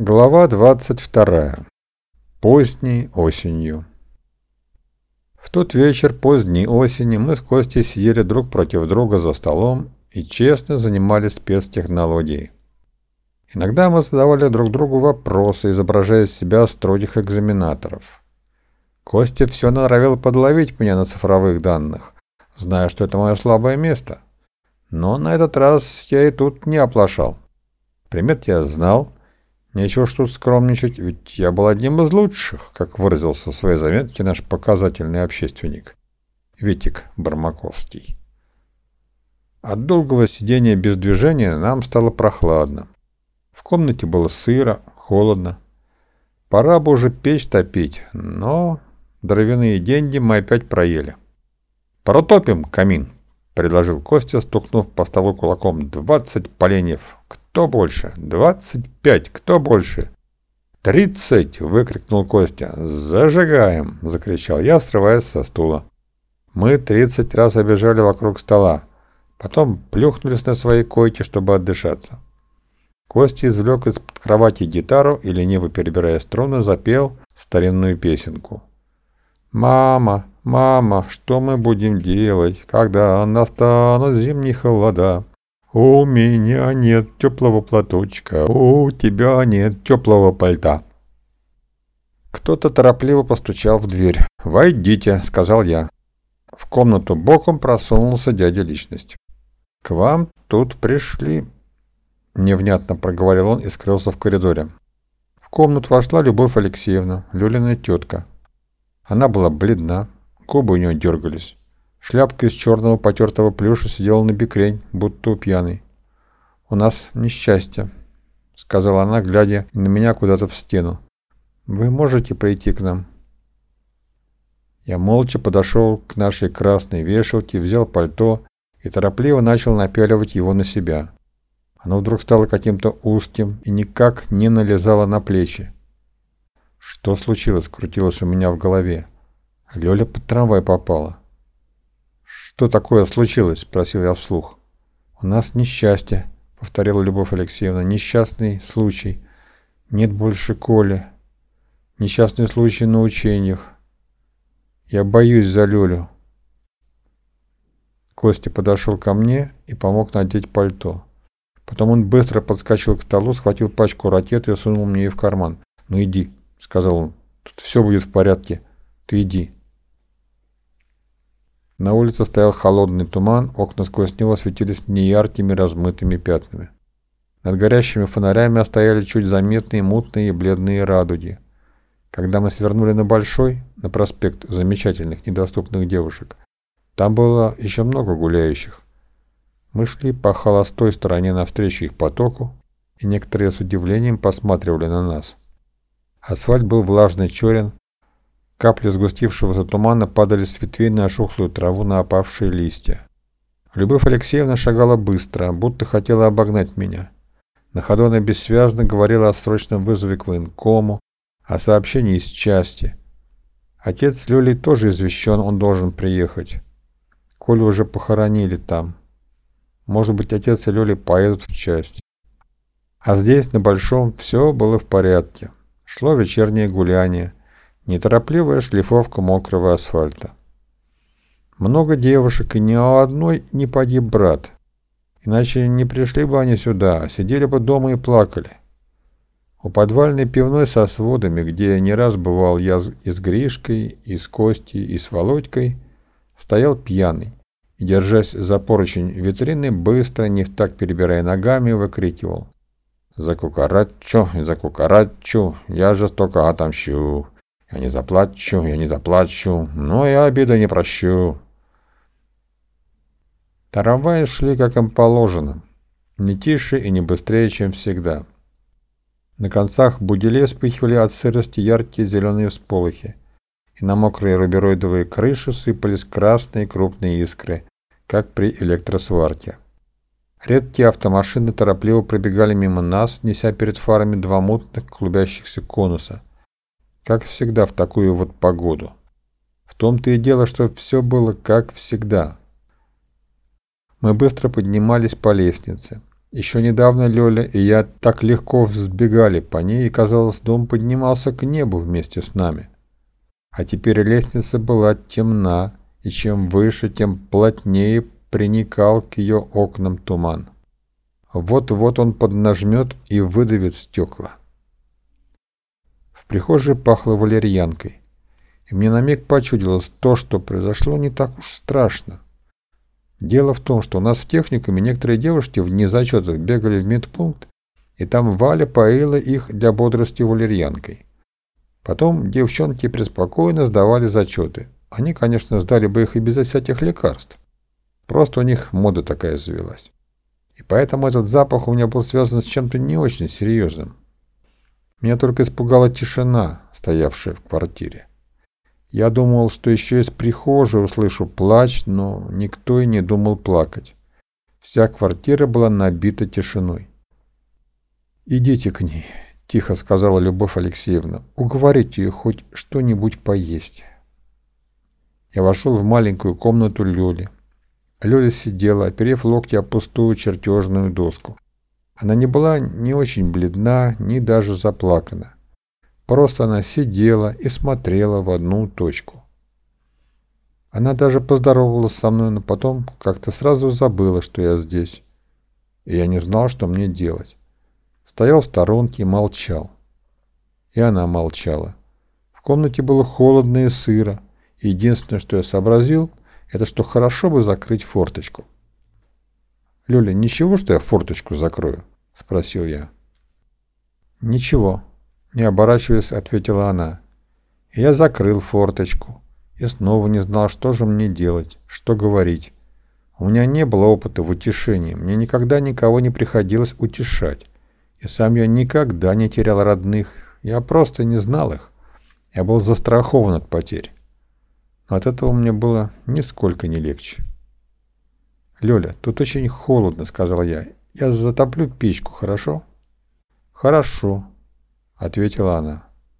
Глава 22. Поздней осенью. В тот вечер поздней осени мы с Костей сидели друг против друга за столом и честно занимались спецтехнологией. Иногда мы задавали друг другу вопросы, изображая из себя строгих экзаменаторов. Костя все норовил подловить меня на цифровых данных, зная, что это мое слабое место. Но на этот раз я и тут не оплошал. Примет я знал, Нечего ж тут скромничать, ведь я был одним из лучших, как выразился в своей заметке наш показательный общественник. Витик Бармаковский. От долгого сидения без движения нам стало прохладно. В комнате было сыро, холодно. Пора бы уже печь топить, но дровяные деньги мы опять проели. «Протопим камин», — предложил Костя, стукнув по столу кулаком. «Двадцать поленьев. Кто больше? Двадцать пять. Кто больше? Тридцать! выкрикнул Костя. Зажигаем! закричал я, срываясь со стула. Мы тридцать раз обежали вокруг стола. Потом плюхнулись на свои койки, чтобы отдышаться. Костя извлек из-под кровати гитару и, лениво перебирая струны, запел старинную песенку. «Мама, мама, что мы будем делать, когда настанут зимние холода? «У меня нет теплого платочка, у тебя нет теплого пальта». Кто-то торопливо постучал в дверь. «Войдите», — сказал я. В комнату боком просунулся дядя Личность. «К вам тут пришли», — невнятно проговорил он и скрылся в коридоре. В комнату вошла Любовь Алексеевна, Люлина тетка. Она была бледна, губы у нее дергались. Шляпка из черного потертого плюша сидела на бекрень, будто у пьяной. «У нас несчастье», — сказала она, глядя на меня куда-то в стену. «Вы можете прийти к нам?» Я молча подошел к нашей красной вешалке, взял пальто и торопливо начал напяливать его на себя. Оно вдруг стало каким-то узким и никак не налезало на плечи. Что случилось, крутилось у меня в голове. Лёля под трамвай попала. «Что такое случилось?» – спросил я вслух. «У нас несчастье», – повторила Любовь Алексеевна. «Несчастный случай. Нет больше Коли. Несчастный случай на учениях. Я боюсь за Лёлю». Костя подошел ко мне и помог надеть пальто. Потом он быстро подскочил к столу, схватил пачку ракет и сунул мне ее в карман. «Ну иди», — сказал он, — «тут все будет в порядке. Ты иди». На улице стоял холодный туман, окна сквозь него светились неяркими размытыми пятнами. Над горящими фонарями стояли чуть заметные мутные и бледные радуги. Когда мы свернули на Большой, на проспект замечательных недоступных девушек, там было еще много гуляющих. Мы шли по холостой стороне навстречу их потоку, и некоторые с удивлением посматривали на нас. Асфальт был влажный черен, Капли сгустившегося тумана падали с ветвей на ошухлую траву на опавшие листья. Любовь Алексеевна шагала быстро, будто хотела обогнать меня. На ходу она бессвязно говорила о срочном вызове к военкому, о сообщении из части. Отец с тоже извещен, он должен приехать. Колю уже похоронили там. Может быть, отец и Лёля поедут в часть. А здесь, на Большом, все было в порядке. Шло вечернее гуляние неторопливая шлифовка мокрого асфальта. Много девушек, и ни у одной не погиб брат. Иначе не пришли бы они сюда, сидели бы дома и плакали. У подвальной пивной со сводами, где не раз бывал я и с Гришкой, и с Костей, и с Володькой, стоял пьяный и, держась за поручень витрины, быстро, не в так перебирая ногами, выкрикивал. «За кукарачу, за кукарачу, я жестоко отомщу!» Я не заплачу, я не заплачу, но я обиды не прощу. Трамваи шли, как им положено, не тише и не быстрее, чем всегда. На концах буделе вспыхивали от сырости яркие зеленые всполохи, и на мокрые рубероидовые крыши сыпались красные крупные искры, как при электросварке. Редкие автомашины торопливо пробегали мимо нас, неся перед фарами два мутных клубящихся конуса – как всегда в такую вот погоду. В том-то и дело, что все было как всегда. Мы быстро поднимались по лестнице. Еще недавно Лёля и я так легко взбегали по ней, и, казалось, дом поднимался к небу вместе с нами. А теперь лестница была темна, и чем выше, тем плотнее приникал к ее окнам туман. Вот-вот он поднажмет и выдавит стекла. Прихожей пахло валерьянкой, и мне на миг почудилось то, что произошло не так уж страшно. Дело в том, что у нас в техникуме некоторые девушки в дни зачетов бегали в медпункт, и там Валя поила их для бодрости валерьянкой. Потом девчонки преспокойно сдавали зачеты. Они, конечно, сдали бы их и без всяких лекарств. Просто у них мода такая завелась. И поэтому этот запах у меня был связан с чем-то не очень серьезным. Меня только испугала тишина, стоявшая в квартире. Я думал, что еще из прихожей услышу плач, но никто и не думал плакать. Вся квартира была набита тишиной. «Идите к ней», — тихо сказала Любовь Алексеевна. «Уговорите ее хоть что-нибудь поесть». Я вошел в маленькую комнату Лёли. Лёля сидела, оперев локти о пустую чертежную доску. Она не была ни очень бледна, ни даже заплакана. Просто она сидела и смотрела в одну точку. Она даже поздоровалась со мной, но потом как-то сразу забыла, что я здесь. И я не знал, что мне делать. Стоял в сторонке и молчал. И она молчала. В комнате было холодно и сыро. И единственное, что я сообразил, это что хорошо бы закрыть форточку. «Лёля, ничего, что я форточку закрою?» – спросил я. «Ничего», не оборачиваясь, ответила она. я закрыл форточку и снова не знал, что же мне делать, что говорить. У меня не было опыта в утешении, мне никогда никого не приходилось утешать. И сам я никогда не терял родных, я просто не знал их. Я был застрахован от потерь. Но от этого мне было нисколько не легче. «Лёля, тут очень холодно», — сказал я. «Я затоплю печку, хорошо?» «Хорошо», — ответила она.